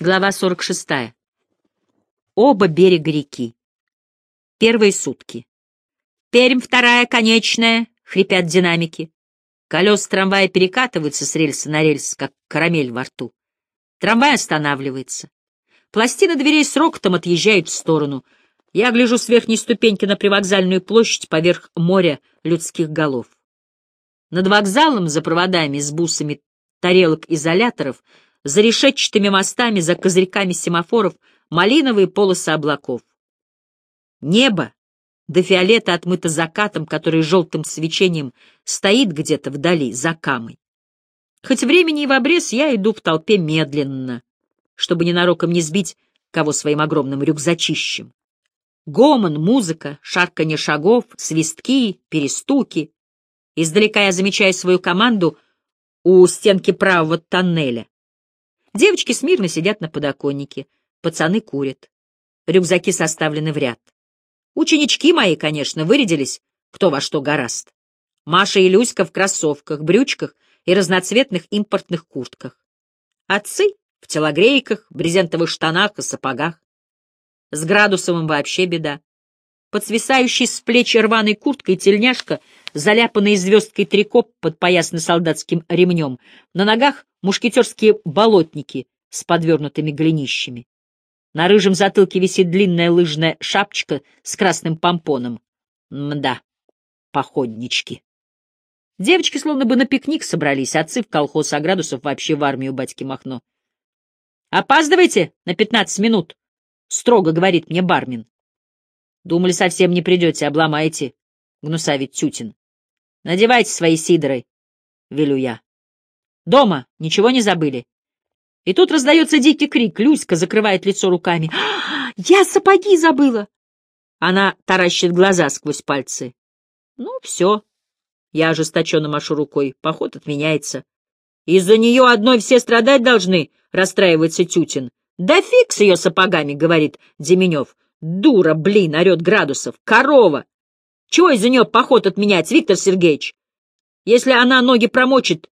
Глава 46. Оба берега реки. Первые сутки. Пермь вторая, конечная, хрипят динамики. Колеса трамвая перекатываются с рельса на рельс, как карамель во рту. Трамвай останавливается. Пластины дверей с рокотом отъезжают в сторону. Я гляжу с верхней ступеньки на привокзальную площадь поверх моря людских голов. Над вокзалом за проводами с бусами тарелок изоляторов за решетчатыми мостами, за козырьками семафоров малиновые полосы облаков. Небо до фиолета отмыто закатом, который желтым свечением стоит где-то вдали, за камой. Хоть времени и в обрез, я иду в толпе медленно, чтобы ненароком не сбить кого своим огромным рюкзачищем. Гомон, музыка, шарканье шагов, свистки, перестуки. Издалека я замечаю свою команду у стенки правого тоннеля. Девочки смирно сидят на подоконнике, пацаны курят. Рюкзаки составлены в ряд. Ученички мои, конечно, вырядились, кто во что гораст. Маша и Люська в кроссовках, брючках и разноцветных импортных куртках. Отцы в телогрейках, брезентовых штанах и сапогах. С Градусовым вообще беда. Под свисающей с плеч рваной курткой тельняшка, заляпанный звездкой трико под поясно-солдатским ремнем, на ногах мушкетерские болотники с подвернутыми голенищами. На рыжем затылке висит длинная лыжная шапочка с красным помпоном. Мда, походнички. Девочки словно бы на пикник собрались, отцы в колхоз, а градусов вообще в армию батьки Махно. «Опаздывайте на пятнадцать минут», — строго говорит мне бармен. «Думали, совсем не придете, обломаете», — гнусавит Тютин. «Надевайте свои сидоры», — велю я. Дома ничего не забыли. И тут раздается дикий крик. Люська закрывает лицо руками. «А, «Я сапоги забыла!» Она таращит глаза сквозь пальцы. «Ну, все». Я ожесточенно машу рукой. Поход отменяется. «Из-за нее одной все страдать должны», — расстраивается Тютин. «Да фиг с ее сапогами», — говорит Деменев. «Дура, блин!» — орет Градусов. «Корова! Чего из-за нее поход отменять, Виктор Сергеевич? Если она ноги промочит,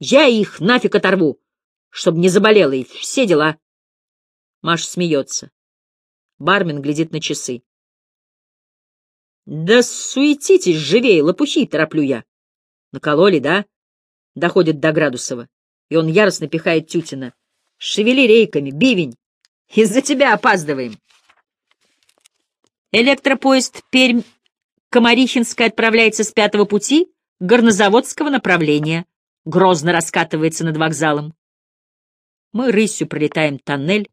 я их нафиг оторву, чтобы не заболела, и все дела. Маша смеется. Бармен глядит на часы. Да суетитесь живее, лопухи, тороплю я. Накололи, да? Доходит до Градусова. И он яростно пихает Тютина. Шевели рейками, бивень. Из-за тебя опаздываем. Электропоезд Пермь-Комарихинская отправляется с пятого пути горнозаводского направления грозно раскатывается над вокзалом. Мы рысью пролетаем тоннель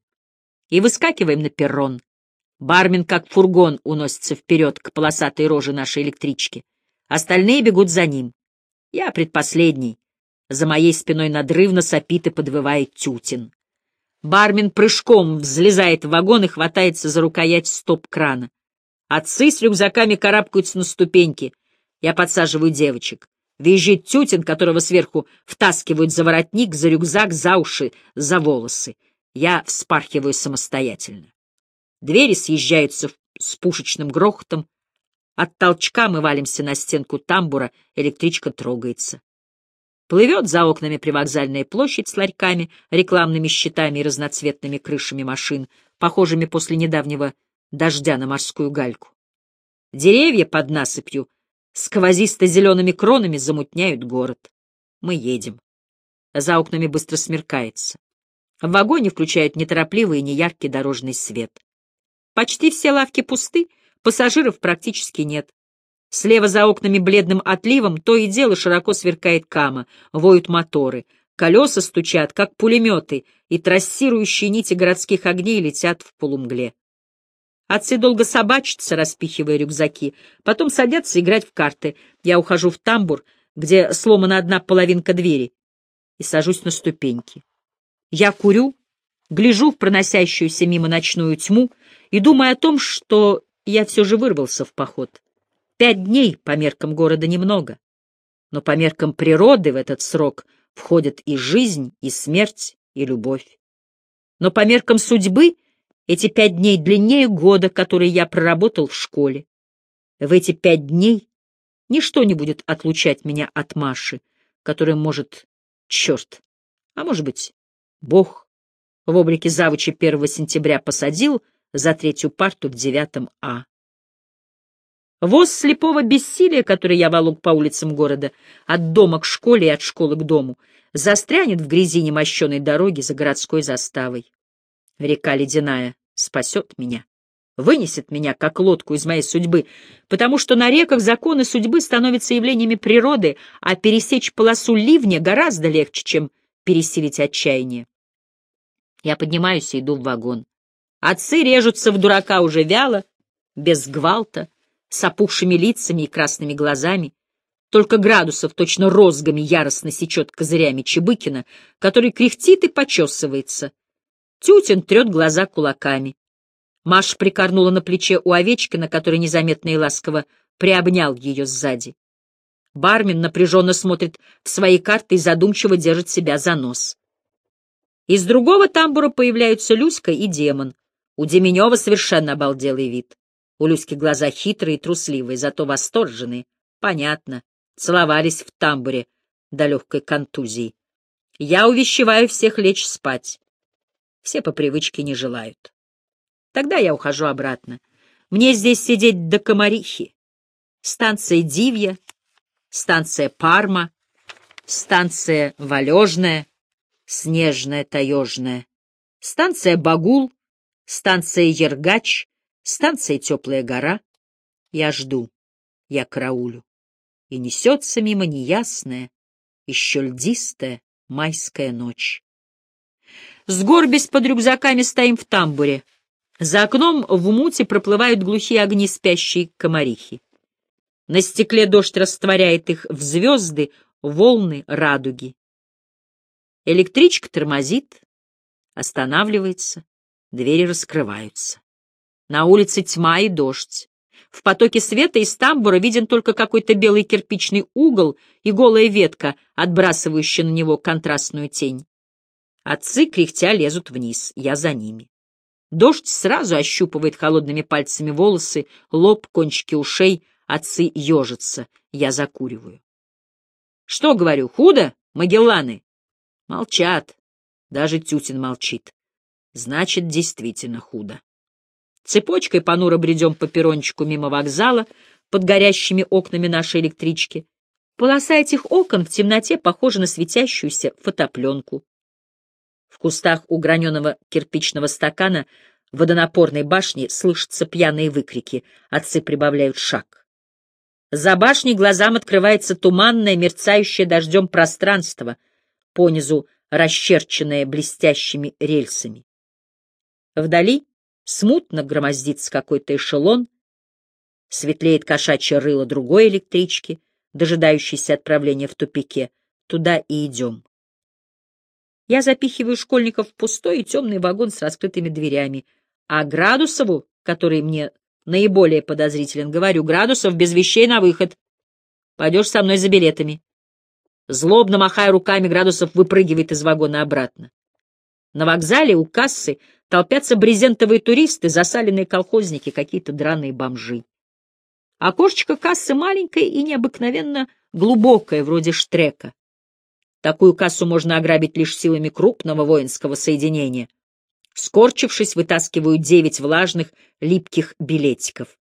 и выскакиваем на перрон. Бармен, как фургон, уносится вперед к полосатой роже нашей электрички. Остальные бегут за ним. Я предпоследний. За моей спиной надрывно сопит и подвывает Тютин. Бармен прыжком взлезает в вагон и хватается за рукоять стоп-крана. Отцы с рюкзаками карабкаются на ступеньки. Я подсаживаю девочек. Визжит тютин, которого сверху втаскивают за воротник, за рюкзак, за уши, за волосы. Я вспархиваю самостоятельно. Двери съезжаются с пушечным грохотом. От толчка мы валимся на стенку тамбура, электричка трогается. Плывет за окнами привокзальная площадь с ларьками, рекламными щитами и разноцветными крышами машин, похожими после недавнего дождя на морскую гальку. Деревья под насыпью сквозисто-зелеными кронами замутняют город. Мы едем. За окнами быстро смеркается. В вагоне включают неторопливый и неяркий дорожный свет. Почти все лавки пусты, пассажиров практически нет. Слева за окнами бледным отливом то и дело широко сверкает кама, воют моторы, колеса стучат, как пулеметы, и трассирующие нити городских огней летят в полумгле. Отцы долго собачатся, распихивая рюкзаки, потом садятся играть в карты. Я ухожу в тамбур, где сломана одна половинка двери, и сажусь на ступеньки. Я курю, гляжу в проносящуюся мимо ночную тьму и думаю о том, что я все же вырвался в поход. Пять дней по меркам города немного, но по меркам природы в этот срок входят и жизнь, и смерть, и любовь. Но по меркам судьбы — эти пять дней длиннее года, который я проработал в школе. В эти пять дней ничто не будет отлучать меня от Маши, которая может, черт, а может быть, Бог, в облике завучи 1 сентября посадил за третью парту в девятом А. Воз слепого бессилия, который я волок по улицам города, от дома к школе и от школы к дому, застрянет в грязи немощенной дороги за городской заставой. Река ледяная спасет меня, вынесет меня, как лодку из моей судьбы, потому что на реках законы судьбы становятся явлениями природы, а пересечь полосу ливня гораздо легче, чем пересилить отчаяние. Я поднимаюсь и иду в вагон. Отцы режутся в дурака уже вяло, без гвалта, с опухшими лицами и красными глазами. Только градусов точно розгами яростно сечет козырями Чебыкина, который кряхтит и почесывается. Тютин трет глаза кулаками. Маша прикорнула на плече у Овечкина, который незаметно и ласково приобнял ее сзади. Бармен напряженно смотрит в свои карты и задумчиво держит себя за нос. Из другого тамбура появляются Люська и демон. У Деменева совершенно обалделый вид. У Люськи глаза хитрые и трусливые, зато восторженные. Понятно. Целовались в тамбуре до легкой контузии. Я увещеваю всех лечь спать. Все по привычке не желают. Тогда я ухожу обратно. Мне здесь сидеть до комарихи. Станция Дивья, станция Парма, станция Валежная, Снежная Таежная, станция Багул, станция Ергач, Станция Теплая гора. Я жду, я караулю. И несется мимо неясная, еще льдистая майская ночь. Сгорбясь под рюкзаками стоим в тамбуре. За окном в муте проплывают глухие огни спящей комарихи. На стекле дождь растворяет их в звезды, волны, радуги. Электричка тормозит, останавливается, двери раскрываются. На улице тьма и дождь. В потоке света из тамбура виден только какой-то белый кирпичный угол и голая ветка, отбрасывающая на него контрастную тень. Отцы, кряхтя, лезут вниз, я за ними. Дождь сразу ощупывает холодными пальцами волосы, лоб, кончики ушей, отцы ежатся, я закуриваю. Что, говорю, худо, Магелланы? Молчат, даже Тютин молчит. Значит, действительно худо. Цепочкой понуро бредем по перрончику мимо вокзала под горящими окнами нашей электрички. Полоса этих окон в темноте похожа на светящуюся фотопленку. Кустах у граненого кирпичного стакана водонапорной башни слышатся пьяные выкрики, отцы прибавляют шаг. За башней глазам открывается туманное, мерцающее дождем пространство, понизу расчерченное блестящими рельсами. Вдали Смутно громоздится какой-то эшелон, светлеет кошачье рыло другой электрички, дожидающейся отправления в тупике. Туда и идем. Я запихиваю школьников в пустой и темный вагон с раскрытыми дверями, а Градусову, который мне наиболее подозрителен, говорю, Градусов без вещей на выход. Пойдешь со мной за билетами. Злобно махая руками, Градусов выпрыгивает из вагона обратно. На вокзале у кассы Толпятся брезентовые туристы, засаленные колхозники, какие-то драные бомжи. Окошечко кассы маленькое и необыкновенно глубокое, вроде штрека. Такую кассу можно ограбить лишь силами крупного воинского соединения. Скорчившись, вытаскиваю девять влажных, липких билетиков.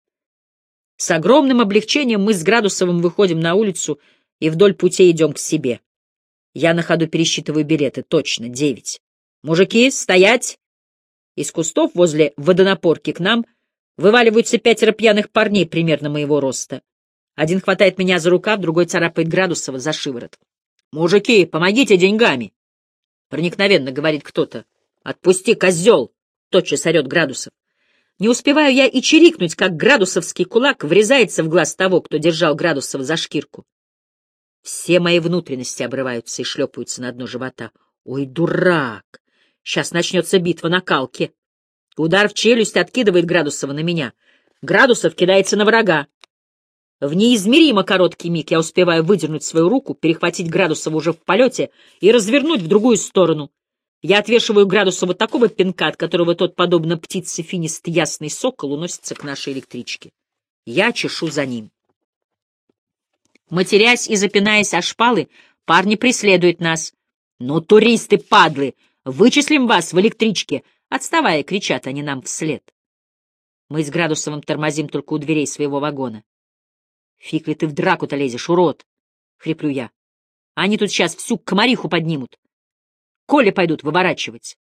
С огромным облегчением мы с Градусовым выходим на улицу и вдоль путей идем к себе. Я на ходу пересчитываю билеты. Точно, девять. «Мужики, стоять!» Из кустов возле водонапорки к нам вываливаются пятеро пьяных парней примерно моего роста. Один хватает меня за рукав, другой царапает Градусова за шиворот. «Мужики, помогите деньгами!» Проникновенно говорит кто-то. «Отпусти, козел!» — тотчас орет Градусов. Не успеваю я и чирикнуть, как градусовский кулак врезается в глаз того, кто держал Градусова за шкирку. Все мои внутренности обрываются и шлепаются на дно живота. Ой, дурак! Сейчас начнется битва на калке. Удар в челюсть откидывает Градусова на меня. Градусов кидается на врага. В неизмеримо короткий миг я успеваю выдернуть свою руку, перехватить Градусова уже в полете и развернуть в другую сторону. Я отвешиваю Градусову такого пинка, от которого тот, подобно птице финист ясный сокол, уносится к нашей электричке. Я чешу за ним. Матерясь и запинаясь о шпалы, парни преследуют нас. «Ну, туристы, падлы! Вычислим вас в электричке! Отставая, кричат они нам вслед. Мы с Градусовым тормозим только у дверей своего вагона. Фиг ли ты в драку-то лезешь, урод! — хриплю я. Они тут сейчас всю комариху поднимут. Коли пойдут выворачивать.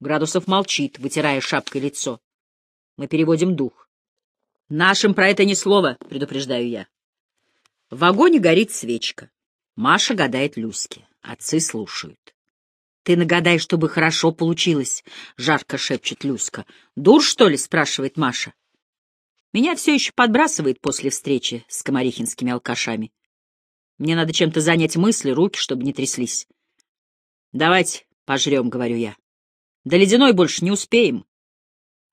Градусов молчит, вытирая шапкой лицо. Мы переводим дух. Нашим про это ни слова, предупреждаю я. В вагоне горит свечка. Маша гадает Люське. Отцы слушают. «Ты нагадай, чтобы хорошо получилось», — жарко шепчет Люська. «Дур, что ли?» — спрашивает Маша. Меня все еще подбрасывает после встречи с комарихинскими алкашами. Мне надо чем-то занять мысли, руки, чтобы не тряслись. «Давайте пожрем», — говорю я. «До ледяной больше не успеем».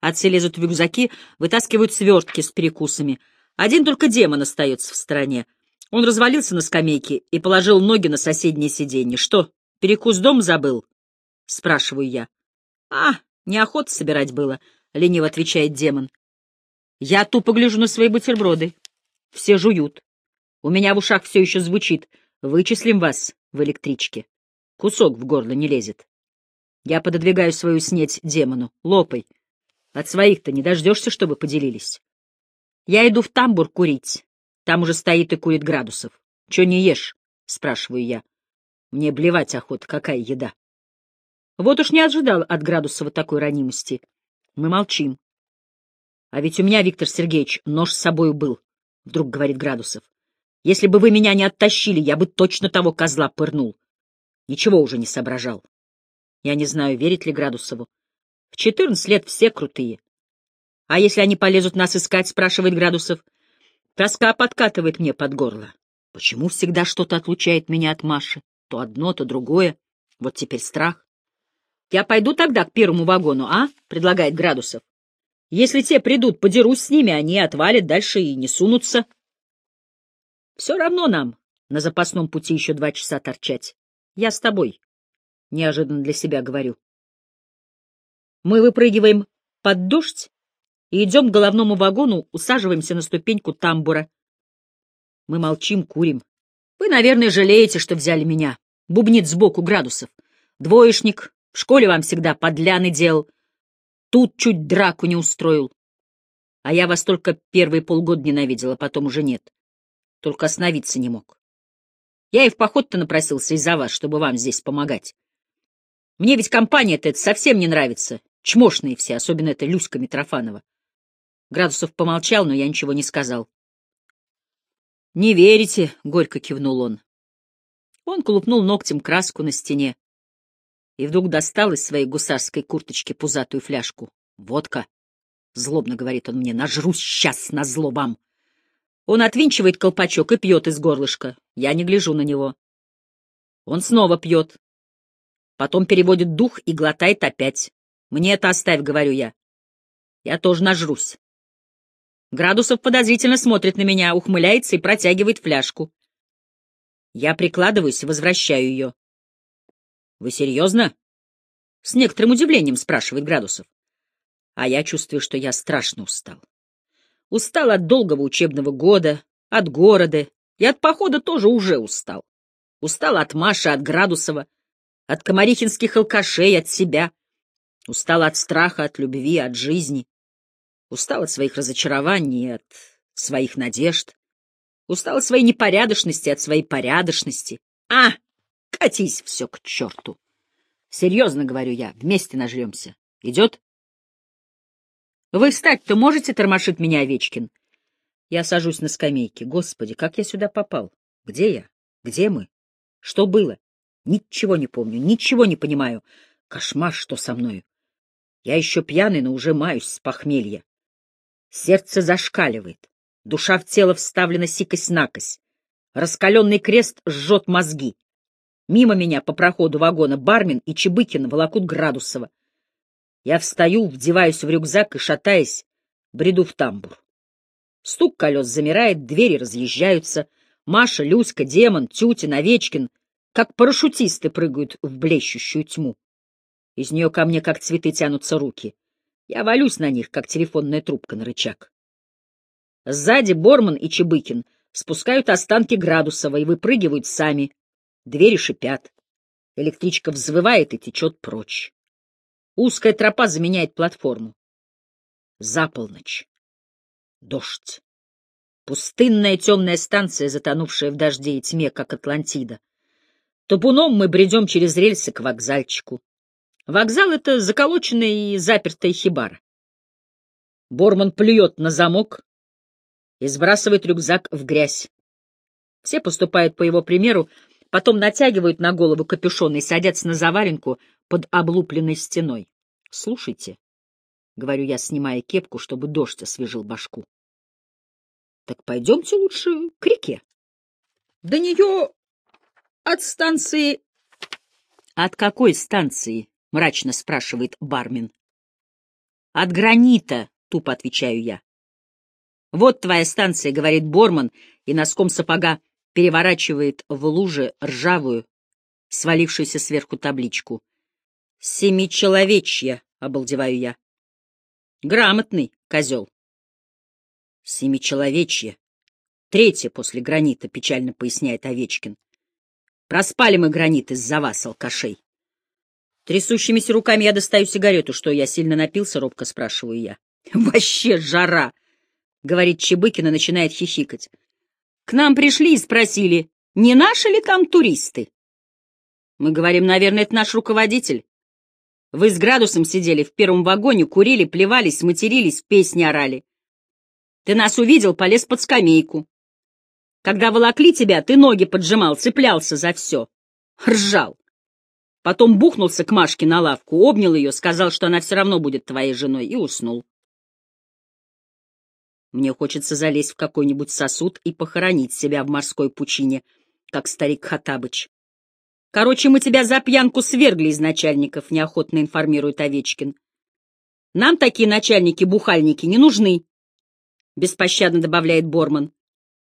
Отцы лезут в рюкзаки, вытаскивают свертки с перекусами. Один только демон остается в стороне. Он развалился на скамейке и положил ноги на соседнее сиденье. Что, перекус дом забыл? Спрашиваю я. А, неохота собирать было, лениво отвечает демон. Я тупо гляжу на свои бутерброды. Все жуют. У меня в ушах все еще звучит. Вычислим вас в электричке. Кусок в горло не лезет. Я пододвигаю свою снеть демону. Лопай. От своих-то не дождешься, чтобы поделились. Я иду в тамбур курить. Там уже стоит и курит градусов. — Че не ешь? — спрашиваю я. Мне блевать охота, какая еда. Вот уж не ожидал от Градусова такой ранимости. Мы молчим. — А ведь у меня, Виктор Сергеевич, нож с собой был, — вдруг говорит Градусов. — Если бы вы меня не оттащили, я бы точно того козла пырнул. Ничего уже не соображал. Я не знаю, верит ли Градусову. В четырнадцать лет все крутые. — А если они полезут нас искать, — спрашивает Градусов, — Тоска подкатывает мне под горло. Почему всегда что-то отлучает меня от Маши? То одно, то другое. Вот теперь страх. Я пойду тогда к первому вагону, а? Предлагает Градусов. Если те придут, подерусь с ними, они отвалят дальше и не сунутся. Все равно нам на запасном пути еще два часа торчать. Я с тобой. Неожиданно для себя говорю. Мы выпрыгиваем под дождь и идем к головному вагону, усаживаемся на ступеньку тамбура. Мы молчим, курим. Вы, наверное, жалеете, что взяли меня. Бубнит сбоку градусов. Двоечник, в школе вам всегда подляны делал. Тут чуть драку не устроил. А я вас только первые полгода ненавидела, потом уже нет. Только остановиться не мог. Я и в поход-то напросился из-за вас, чтобы вам здесь помогать. Мне ведь компания-то это совсем не нравится. Чмошные все, особенно это Люська Митрофанова. Градусов помолчал, но я ничего не сказал. «Не верите?» — горько кивнул он. Он колупнул ногтем краску на стене и вдруг достал из своей гусарской курточки пузатую фляжку. «Водка!» — злобно говорит он мне. «Нажрусь сейчас на зло вам!» Он отвинчивает колпачок и пьет из горлышка. Я не гляжу на него. Он снова пьет. Потом переводит дух и глотает опять. «Мне это оставь», — говорю я. Я тоже нажрусь. Градусов подозрительно смотрит на меня, ухмыляется и протягивает фляжку. Я прикладываюсь, возвращаю ее. — Вы серьезно? — с некоторым удивлением спрашивает Градусов. А я чувствую, что я страшно устал. Устал от долгого учебного года, от города, и от похода тоже уже устал. Устал от Маши, от Градусова, от комарихинских алкашей, от себя. Устал от страха, от любви, от жизни. Устал от своих разочарований, от своих надежд. Устал от своей непорядочности, от своей порядочности. А, катись все к черту. Серьезно говорю я, вместе нажремся. Идет? Вы встать-то можете, тормошит меня Овечкин? Я сажусь на скамейке. Господи, как я сюда попал? Где я? Где мы? Что было? Ничего не помню, ничего не понимаю. Кошмар, что со мною. Я еще пьяный, но уже маюсь с похмелья. Сердце зашкаливает, душа в тело вставлена сикость-накость. Раскаленный крест жжет мозги. Мимо меня по проходу вагона Бармин и Чебыкин волокут Градусова. Я встаю, вдеваюсь в рюкзак и, шатаясь, бреду в тамбур. Стук колес замирает, двери разъезжаются. Маша, Люська, Демон, Тютин, Овечкин, как парашютисты, прыгают в блещущую тьму. Из нее ко мне, как цветы, тянутся руки. Я валюсь на них, как телефонная трубка на рычаг. Сзади Борман и Чебыкин спускают останки Градусова и выпрыгивают сами. Двери шипят. Электричка взвывает и течет прочь. Узкая тропа заменяет платформу. За полночь. Дождь. Пустынная темная станция, затонувшая в дожде и тьме, как Атлантида. Топуном мы бредем через рельсы к вокзальчику. Вокзал — это заколоченная и запертая хибара. Борман плюет на замок и сбрасывает рюкзак в грязь. Все поступают по его примеру, потом натягивают на голову капюшон и садятся на заваленку под облупленной стеной. — Слушайте, — говорю я, снимая кепку, чтобы дождь освежил башку. — Так пойдемте лучше к реке. До нее от станции... — От какой станции? — мрачно спрашивает бармен. — От гранита, — тупо отвечаю я. — Вот твоя станция, — говорит Борман, и носком сапога переворачивает в луже ржавую, свалившуюся сверху табличку. «Семичеловечье», — обалдеваю я. «Грамотный козел». «Семичеловечье. Третье после гранита», — печально поясняет Овечкин. «Проспали мы гранит из-за вас, алкашей». Трясущимися руками я достаю сигарету. Что, я сильно напился? — робко спрашиваю я. — Вообще жара! — говорит Чебыкина, начинает хихикать. К нам пришли и спросили, не наши ли там туристы? Мы говорим, наверное, это наш руководитель. Вы с градусом сидели в первом вагоне, курили, плевались, матерились, песни орали. Ты нас увидел, полез под скамейку. Когда волокли тебя, ты ноги поджимал, цеплялся за все. Ржал. Потом бухнулся к Машке на лавку, обнял ее, сказал, что она все равно будет твоей женой, и уснул. Мне хочется залезть в какой-нибудь сосуд и похоронить себя в морской пучине, как старик Хатабыч. Короче, мы тебя за пьянку свергли из начальников, неохотно информирует Овечкин. Нам такие начальники-бухальники не нужны, беспощадно добавляет Борман.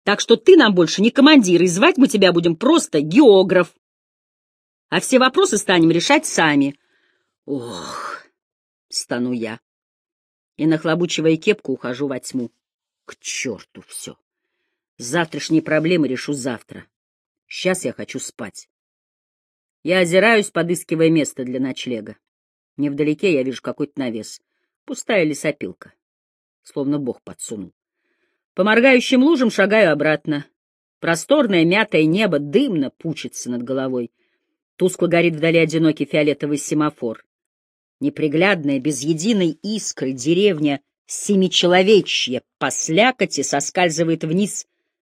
Так что ты нам больше не командир, и звать мы тебя будем просто географ. А все вопросы станем решать сами. Ох, стану я. И, нахлобучивая кепку, ухожу во тьму. К черту все. Завтрашние проблемы решу завтра. Сейчас я хочу спать. Я озираюсь, подыскивая место для ночлега. Невдалеке я вижу какой-то навес. Пустая лесопилка. Словно бог подсунул. По моргающим лужам шагаю обратно. Просторное мятое небо дымно пучится над головой. Тускло горит вдали одинокий фиолетовый семафор. Неприглядная, без единой искры деревня семичеловечье по слякоти соскальзывает вниз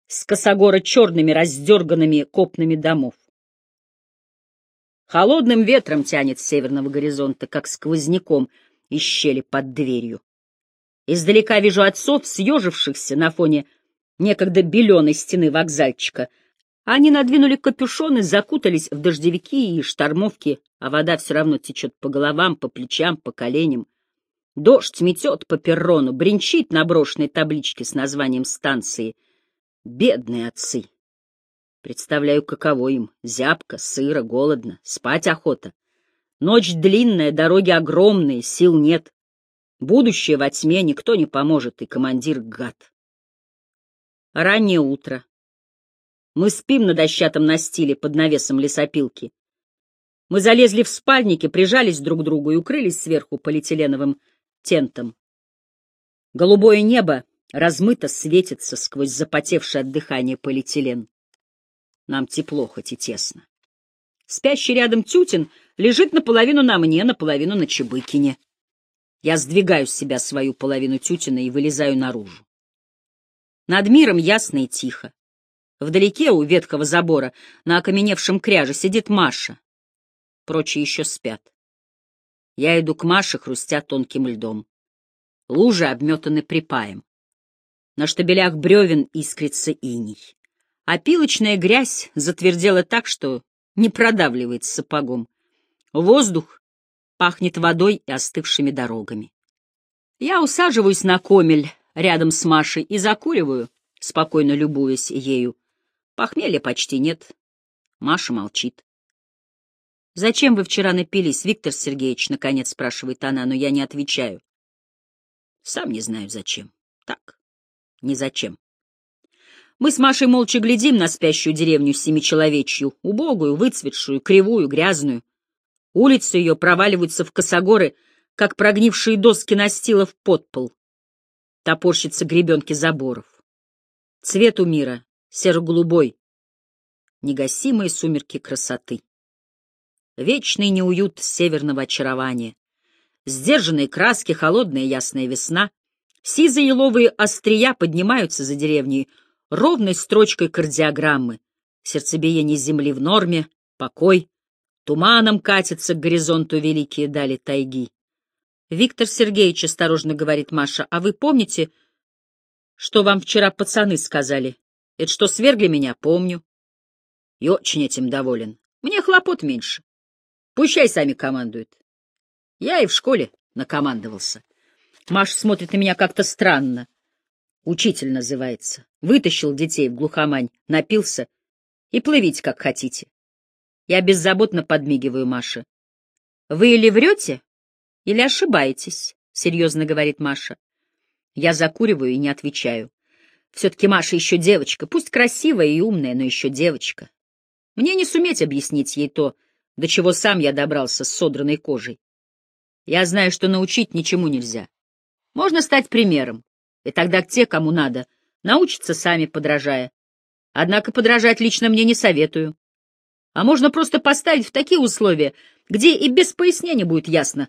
с косогора черными раздерганными копнами домов. Холодным ветром тянет с северного горизонта, как сквозняком из щели под дверью. Издалека вижу отцов, съежившихся на фоне некогда беленой стены вокзальчика. Они надвинули капюшоны, закутались в дождевики и штормовки, а вода все равно течет по головам, по плечам, по коленям. Дождь метет по перрону, бренчит на брошенной табличке с названием станции. Бедные отцы! Представляю, каково им. Зябко, сыро, голодно, спать охота. Ночь длинная, дороги огромные, сил нет. Будущее во тьме, никто не поможет, и командир гад. Раннее утро. Мы спим на дощатом настиле под навесом лесопилки. Мы залезли в спальники, прижались друг к другу и укрылись сверху полиэтиленовым тентом. Голубое небо размыто светится сквозь запотевшее от дыхания полиэтилен. Нам тепло, хоть и тесно. Спящий рядом Тютин лежит наполовину на мне, наполовину на Чебыкине. Я сдвигаю с себя свою половину Тютина и вылезаю наружу. Над миром ясно и тихо. Вдалеке у ветхого забора на окаменевшем кряже сидит Маша. Прочие еще спят. Я иду к Маше, хрустя тонким льдом. Лужи обметаны припаем. На штабелях бревен искрится иней. А пилочная грязь затвердела так, что не продавливает сапогом. Воздух пахнет водой и остывшими дорогами. Я усаживаюсь на комель рядом с Машей и закуриваю, спокойно любуясь ею. Похмелья почти нет. Маша молчит. «Зачем вы вчера напились, Виктор Сергеевич?» — наконец спрашивает она, но я не отвечаю. «Сам не знаю, зачем. Так, не зачем». Мы с Машей молча глядим на спящую деревню семичеловечью, убогую, выцветшую, кривую, грязную. Улицы ее проваливаются в косогоры, как прогнившие доски настила в подпол. Топорщится гребенки заборов. Цвет у мира серо-голубой, негасимые сумерки красоты. Вечный неуют северного очарования. Сдержанные краски, холодная ясная весна. Сизые еловые острия поднимаются за деревней ровной строчкой кардиограммы. Сердцебиение земли в норме, покой. Туманом катятся к горизонту великие дали тайги. Виктор Сергеевич, осторожно говорит Маша, а вы помните, что вам вчера пацаны сказали? Это что, свергли меня? Помню. И очень этим доволен. Мне хлопот меньше. Пущай сами командуют. Я и в школе накомандовался. Маша смотрит на меня как-то странно. Учитель называется. Вытащил детей в глухомань, напился. И плывите, как хотите. Я беззаботно подмигиваю Маше. Вы или врете, или ошибаетесь, — серьезно говорит Маша. Я закуриваю и не отвечаю. Все-таки Маша еще девочка, пусть красивая и умная, но еще девочка. Мне не суметь объяснить ей то, до чего сам я добрался с содранной кожей. Я знаю, что научить ничему нельзя. Можно стать примером, и тогда те, кому надо, научатся сами, подражая. Однако подражать лично мне не советую. А можно просто поставить в такие условия, где и без пояснения будет ясно,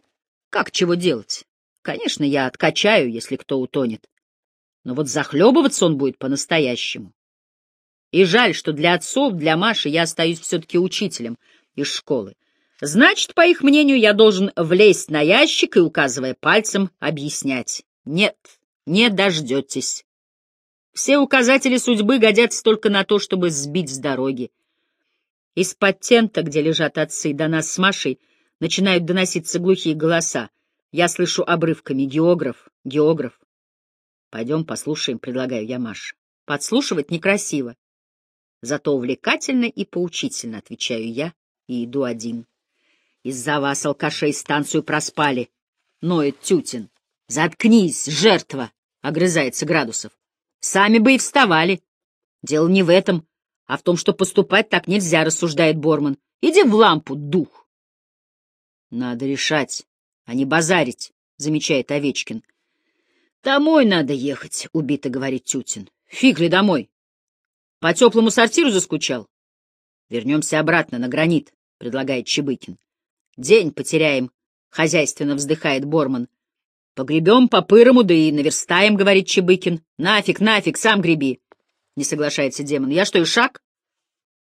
как чего делать. Конечно, я откачаю, если кто утонет. Но вот захлебываться он будет по-настоящему. И жаль, что для отцов, для Маши я остаюсь все-таки учителем из школы. Значит, по их мнению, я должен влезть на ящик и, указывая пальцем, объяснять. Нет, не дождетесь. Все указатели судьбы годятся только на то, чтобы сбить с дороги. Из-под тента, где лежат отцы, до нас с Машей начинают доноситься глухие голоса. Я слышу обрывками «географ, географ». Пойдем послушаем, предлагаю я Маше. Подслушивать некрасиво. Зато увлекательно и поучительно, отвечаю я и иду один. Из-за вас, алкашей, станцию проспали. Ноет Тютин. Заткнись, жертва, огрызается Градусов. Сами бы и вставали. Дело не в этом, а в том, что поступать так нельзя, рассуждает Борман. Иди в лампу, дух. Надо решать, а не базарить, замечает Овечкин. Домой надо ехать, убито говорит Тютин. Фиг ли домой? По теплому сортиру заскучал? Вернемся обратно на гранит, предлагает Чебыкин. День потеряем, хозяйственно вздыхает Борман. Погребем по-пырому, да и наверстаем, говорит Чебыкин. Нафиг, нафиг, сам греби. Не соглашается демон. Я что, и шаг?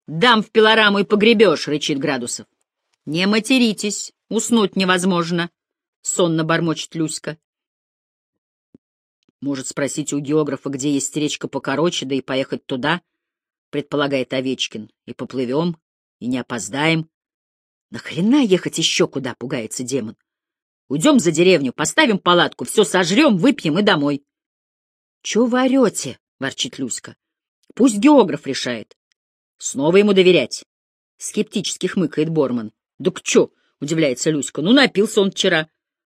Дам в пилораму и погребешь, рычит Градусов. Не материтесь, уснуть невозможно, сонно бормочет Люська. Может спросить у географа, где есть речка покороче, да и поехать туда, предполагает Овечкин. И поплывем, и не опоздаем. Нахрена ехать еще куда, пугается демон. Уйдем за деревню, поставим палатку, все сожрем, выпьем и домой. — Чего вы орете? — ворчит Люська. — Пусть географ решает. Снова ему доверять. Скептически хмыкает Борман. — Да к чё? — удивляется Люська. — Ну, напился он вчера.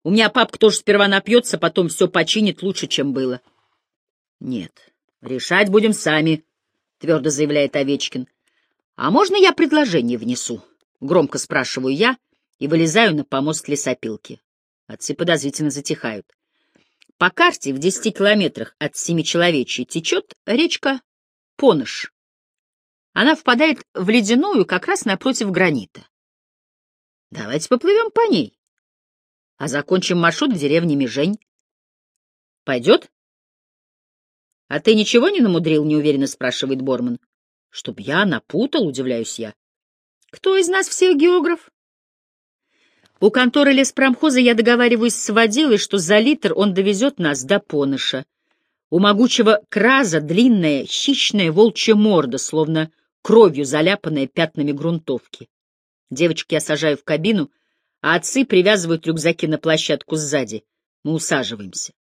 У меня папка тоже сперва напьется, потом все починит лучше, чем было. — Нет, решать будем сами, — твердо заявляет Овечкин. — А можно я предложение внесу? — громко спрашиваю я и вылезаю на помост лесопилки. Отцы подозрительно затихают. По карте в десяти километрах от Семичеловечьей течет речка Поныш. Она впадает в ледяную как раз напротив гранита. Давайте поплывем по ней, а закончим маршрут в деревне Межень. Пойдет? — А ты ничего не намудрил? — неуверенно спрашивает Борман. — Чтоб я напутал, удивляюсь я. — Кто из нас всех географ? У конторы леспромхоза я договариваюсь с водилой, что за литр он довезет нас до Поныша. У могучего краза длинная хищная волчья морда, словно кровью заляпанная пятнами грунтовки. Девочки я сажаю в кабину, а отцы привязывают рюкзаки на площадку сзади. Мы усаживаемся.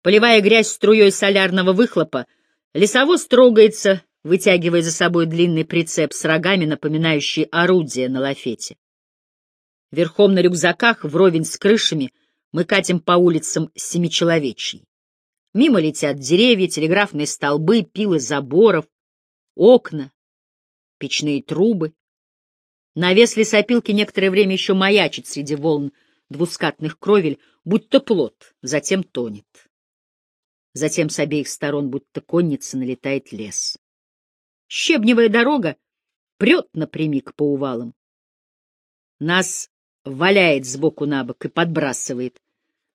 Поливая грязь струей солярного выхлопа, лесовоз трогается, вытягивая за собой длинный прицеп с рогами, напоминающий орудие на лафете. Верхом на рюкзаках, вровень с крышами, мы катим по улицам Семичеловечьей. Мимо летят деревья, телеграфные столбы, пилы заборов, окна, печные трубы. Навес лесопилки некоторое время еще маячит среди волн двускатных кровель, будто плод, затем тонет. Затем с обеих сторон, будто конница, налетает лес. Щебневая дорога прет напрямик по увалам. Нас валяет сбоку на бок и подбрасывает.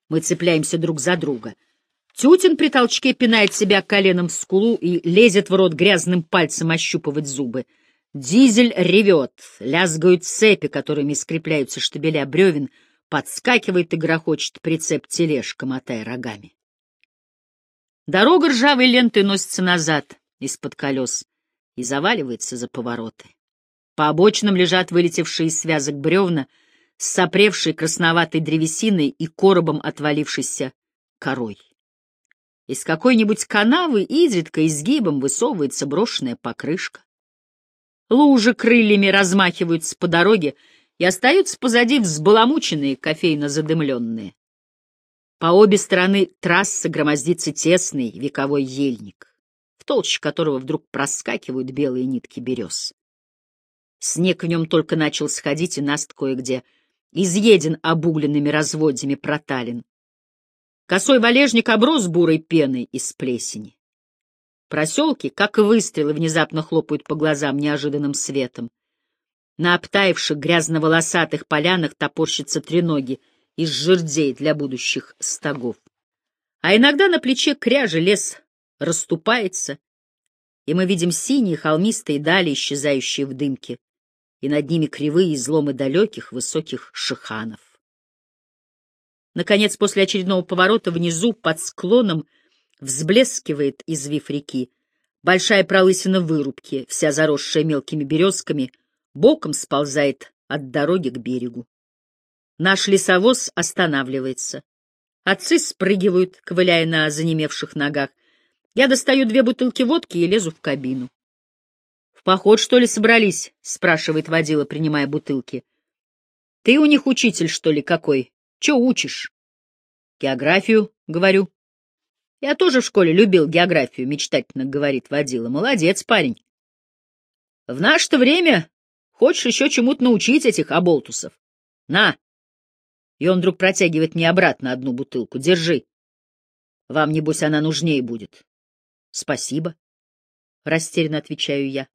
Мы цепляемся друг за друга. Тютин при толчке пинает себя коленом в скулу и лезет в рот грязным пальцем ощупывать зубы. Дизель ревет, лязгают цепи, которыми скрепляются штабеля бревен, подскакивает и грохочет прицеп тележка, мотая рогами. Дорога ржавой лентой носится назад, из-под колес, и заваливается за повороты. По обочинам лежат вылетевшие из связок бревна с сопревшей красноватой древесиной и коробом отвалившейся корой. Из какой-нибудь канавы изредка изгибом высовывается брошенная покрышка. Лужи крыльями размахиваются по дороге и остаются позади взбаламученные, кофейно задымленные. По обе стороны трассы громоздится тесный вековой ельник, в толще которого вдруг проскакивают белые нитки берез. Снег в нем только начал сходить, и наст кое-где изъеден обугленными разводьями проталин. Косой валежник оброс бурой пеной из плесени. Проселки, как выстрелы, внезапно хлопают по глазам неожиданным светом. На обтаивших грязно-волосатых полянах топорщатся треноги из жердей для будущих стогов. А иногда на плече кряжи лес расступается, и мы видим синие холмистые дали, исчезающие в дымке, и над ними кривые изломы далеких высоких шиханов. Наконец, после очередного поворота внизу, под склоном, взблескивает извив реки, большая пролысина вырубки, вся заросшая мелкими березками, боком сползает от дороги к берегу. Наш лесовоз останавливается. Отцы спрыгивают, ковыляя на занемевших ногах. Я достаю две бутылки водки и лезу в кабину. — В поход, что ли, собрались? — спрашивает водила, принимая бутылки. — Ты у них учитель, что ли, какой? Че учишь? — Географию, — говорю. — Я тоже в школе любил географию, — мечтательно говорит водила. — Молодец, парень. — В наше-то время хочешь еще чему-то научить этих оболтусов? На! И он вдруг протягивает мне обратно одну бутылку. Держи. Вам, небось, она нужнее будет. — Спасибо, — растерянно отвечаю я.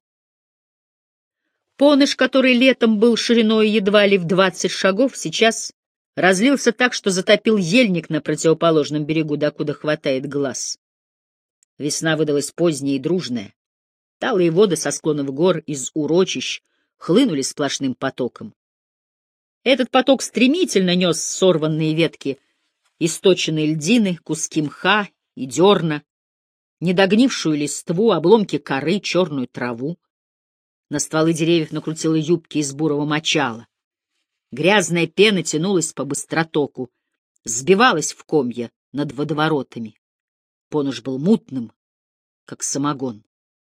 Поныш, который летом был шириной едва ли в двадцать шагов, сейчас разлился так, что затопил ельник на противоположном берегу, докуда хватает глаз. Весна выдалась поздняя и дружная. Талые воды со склонов гор из урочищ хлынули сплошным потоком. Этот поток стремительно нес сорванные ветки, источенные льдины, куски мха и дерна, недогнившую листву, обломки коры, черную траву. На стволы деревьев накрутила юбки из бурого мочала. Грязная пена тянулась по быстротоку, сбивалась в комья над водоворотами. Понуш был мутным, как самогон.